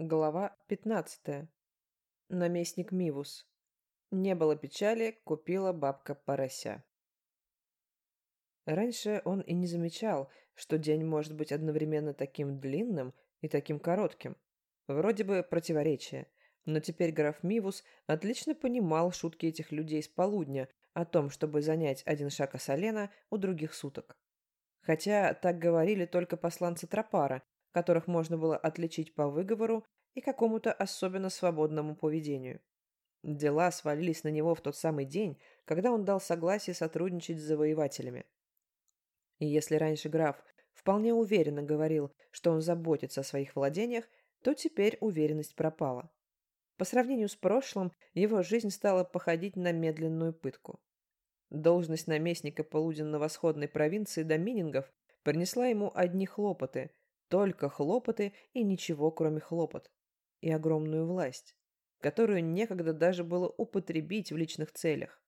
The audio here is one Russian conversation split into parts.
Глава 15. Наместник Мивус. Не было печали, купила бабка порося. Раньше он и не замечал, что день может быть одновременно таким длинным и таким коротким. Вроде бы противоречие, но теперь граф Мивус отлично понимал шутки этих людей с полудня о том, чтобы занять один шаг Асалена у других суток. Хотя так говорили только посланцы Тропара, которых можно было отличить по выговору и какому-то особенно свободному поведению. Дела свалились на него в тот самый день, когда он дал согласие сотрудничать с завоевателями. И если раньше граф вполне уверенно говорил, что он заботится о своих владениях, то теперь уверенность пропала. По сравнению с прошлым, его жизнь стала походить на медленную пытку. Должность наместника полуденно-восходной провинции доминингов принесла ему одни хлопоты, только хлопоты и ничего, кроме хлопот. И огромную власть, которую некогда даже было употребить в личных целях.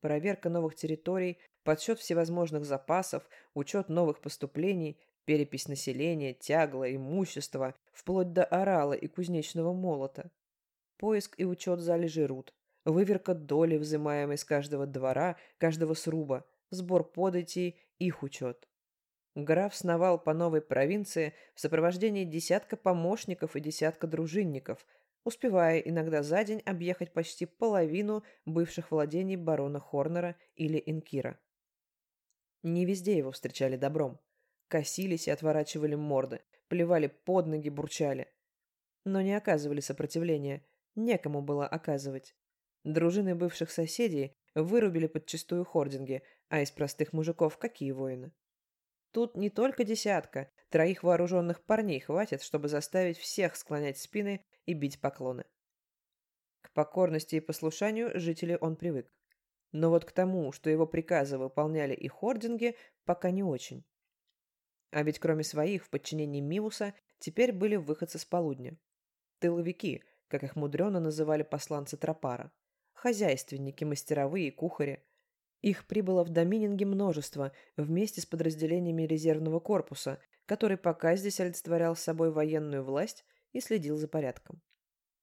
Проверка новых территорий, подсчет всевозможных запасов, учет новых поступлений, перепись населения, тягло, имущество, вплоть до орала и кузнечного молота. Поиск и учет залежей руд, выверка доли, взимаемой с каждого двора, каждого сруба, сбор податей, их учет. Граф сновал по новой провинции в сопровождении десятка помощников и десятка дружинников, успевая иногда за день объехать почти половину бывших владений барона Хорнера или Инкира. Не везде его встречали добром. Косились и отворачивали морды, плевали под ноги, бурчали. Но не оказывали сопротивления, некому было оказывать. Дружины бывших соседей вырубили подчистую хординги, а из простых мужиков какие воины? Тут не только десятка, троих вооруженных парней хватит, чтобы заставить всех склонять спины и бить поклоны. К покорности и послушанию жителей он привык. Но вот к тому, что его приказы выполняли и хординги, пока не очень. А ведь кроме своих в подчинении Мивуса теперь были выходцы с полудня. Тыловики, как их мудрено называли посланцы Тропара. Хозяйственники, мастеровые, кухари. Их прибыло в Домининге множество, вместе с подразделениями резервного корпуса, который пока здесь олицетворял собой военную власть и следил за порядком.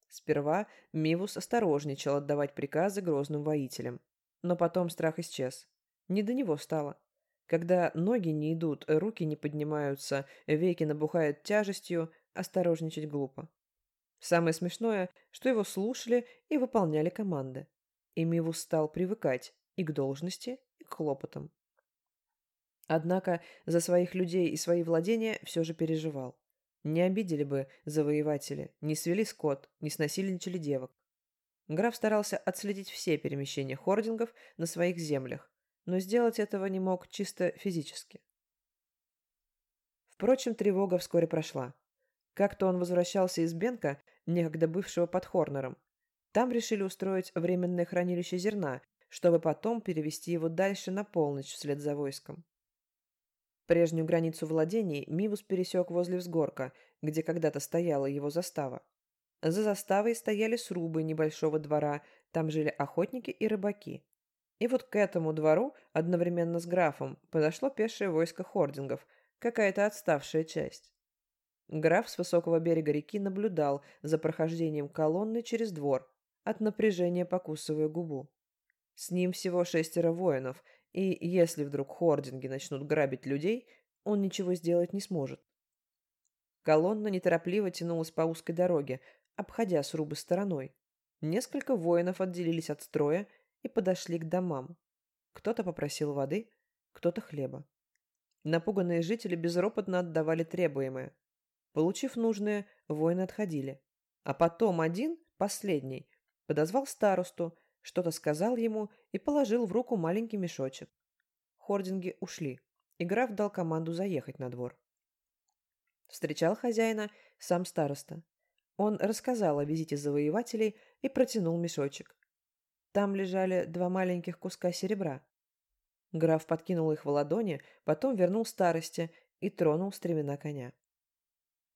Сперва Мивус осторожничал отдавать приказы грозным воителям. Но потом страх исчез. Не до него стало. Когда ноги не идут, руки не поднимаются, веки набухают тяжестью, осторожничать глупо. Самое смешное, что его слушали и выполняли команды. И Мивус стал привыкать, и к должности, и к хлопотам. Однако за своих людей и свои владения все же переживал. Не обидели бы завоеватели, не свели скот, не снасильничали девок. Граф старался отследить все перемещения хордингов на своих землях, но сделать этого не мог чисто физически. Впрочем, тревога вскоре прошла. Как-то он возвращался из Бенка, некогда бывшего под Хорнером. Там решили устроить временное хранилище зерна, чтобы потом перевести его дальше на полночь вслед за войском. Прежнюю границу владений Мивус пересек возле взгорка, где когда-то стояла его застава. За заставой стояли срубы небольшого двора, там жили охотники и рыбаки. И вот к этому двору одновременно с графом подошло пешее войско хордингов, какая-то отставшая часть. Граф с высокого берега реки наблюдал за прохождением колонны через двор, от напряжения покусывая губу. С ним всего шестеро воинов, и если вдруг хординги начнут грабить людей, он ничего сделать не сможет. Колонна неторопливо тянулась по узкой дороге, обходя срубы стороной. Несколько воинов отделились от строя и подошли к домам. Кто-то попросил воды, кто-то хлеба. Напуганные жители безропотно отдавали требуемое. Получив нужное, воины отходили. А потом один, последний, подозвал старосту, что-то сказал ему и положил в руку маленький мешочек. Хординги ушли, и граф дал команду заехать на двор. Встречал хозяина сам староста. Он рассказал о визите завоевателей и протянул мешочек. Там лежали два маленьких куска серебра. Граф подкинул их в ладони, потом вернул старости и тронул стремена коня.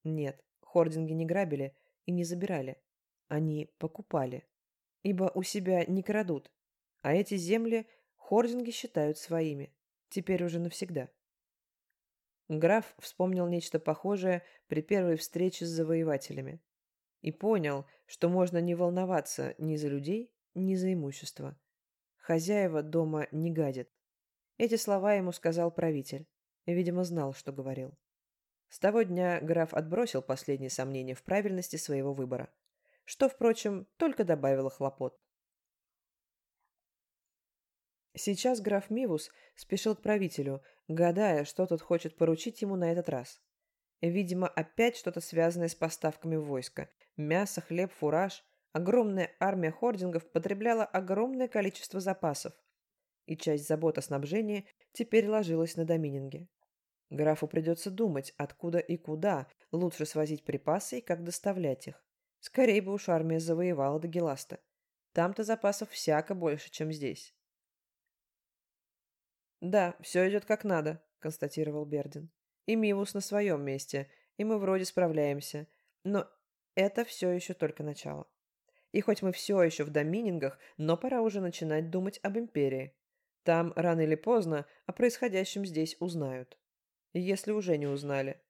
Нет, хординги не грабили и не забирали. Они покупали ибо у себя не крадут, а эти земли хординги считают своими, теперь уже навсегда. Граф вспомнил нечто похожее при первой встрече с завоевателями. и понял, что можно не волноваться ни за людей, ни за имущество. Хозяева дома не гадят. Эти слова ему сказал правитель. Видимо, знал, что говорил. С того дня граф отбросил последние сомнения в правильности своего выбора, что, впрочем, только добавило хлопот. Сейчас граф Мивус спешил к правителю, гадая, что тот хочет поручить ему на этот раз. Видимо, опять что-то связанное с поставками войска. Мясо, хлеб, фураж. Огромная армия хордингов потребляла огромное количество запасов. И часть забот о снабжении теперь ложилась на домининге. Графу придется думать, откуда и куда лучше свозить припасы и как доставлять их. Скорее бы уж армия завоевала до Геласта. Там-то запасов всяко больше, чем здесь. «Да, все идет как надо», — констатировал Бердин. И Мивус на своем месте, и мы вроде справляемся. Но это все еще только начало. И хоть мы все еще в доминингах, но пора уже начинать думать об Империи. Там, рано или поздно, о происходящем здесь узнают. Если уже не узнали.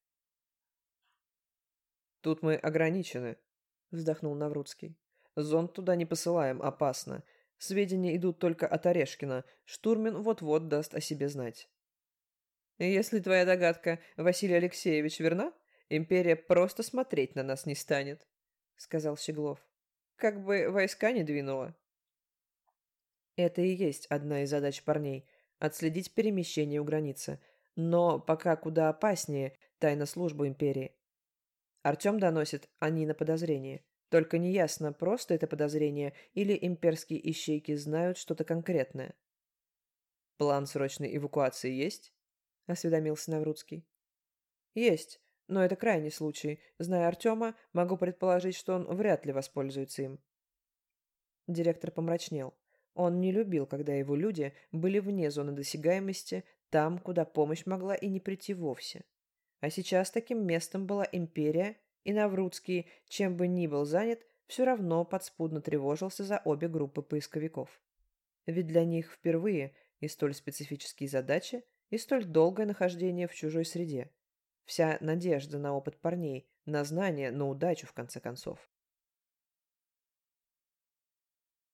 «Тут мы ограничены», — вздохнул Наврудский. «Зонд туда не посылаем, опасно. Сведения идут только от Орешкина. Штурмин вот-вот даст о себе знать». Если твоя догадка, Василий Алексеевич, верна, империя просто смотреть на нас не станет, — сказал Щеглов. Как бы войска не двинула. Это и есть одна из задач парней — отследить перемещение у границы. Но пока куда опаснее тайна службы империи. Артем доносит они на подозрение. Только неясно, просто это подозрение или имперские ищейки знают что-то конкретное. План срочной эвакуации есть? осведомился Наврудский. Есть, но это крайний случай. Зная Артема, могу предположить, что он вряд ли воспользуется им. Директор помрачнел. Он не любил, когда его люди были вне зоны досягаемости, там, куда помощь могла и не прийти вовсе. А сейчас таким местом была империя, и Наврудский, чем бы ни был занят, все равно подспудно тревожился за обе группы поисковиков. Ведь для них впервые и столь специфические задачи и столь долгое нахождение в чужой среде. Вся надежда на опыт парней, на знания, на удачу, в конце концов.